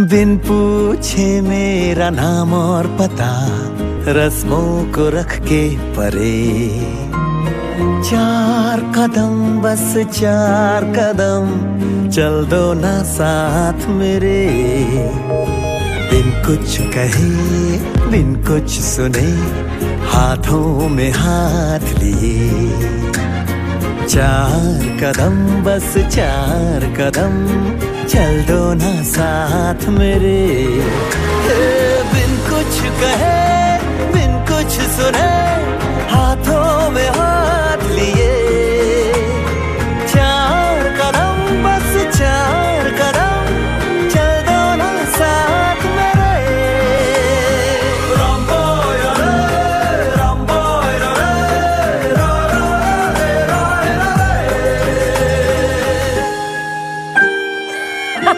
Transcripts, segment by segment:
बिन पूछे मेरा नाम और पता, रस्मों को रख के परे। चार कदम, बस चार कदम, चल दो ना साथ मेरे। बिन कुछ कहे, बिन कुछ सुने, हाथों में हाथ लिए। चार कदम बस चार कदम चल दो ना साथ मेरे।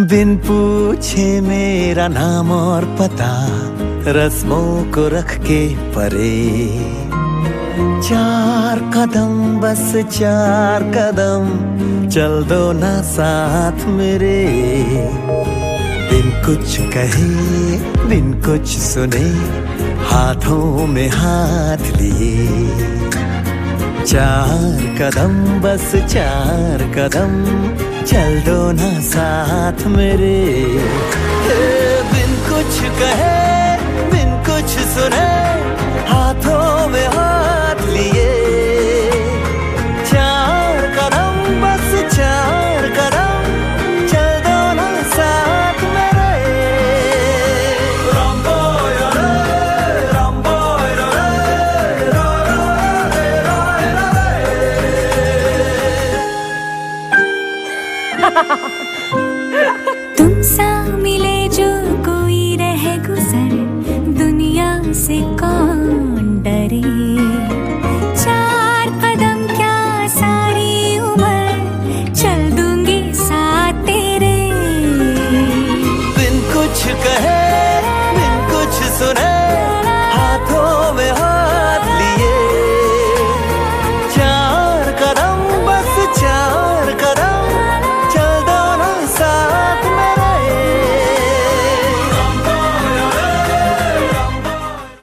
बिन पूछे मेरा नाम और पता, रस्मों को रख के परे। चार कदम, बस चार कदम, चल दो ना साथ मेरे। बिन कुछ कहे बिन कुछ सुने, हाथों में हाथ लिए। चार कदम बस चार कदम चल दो ना साथ मेरे। बिन कुछ कहे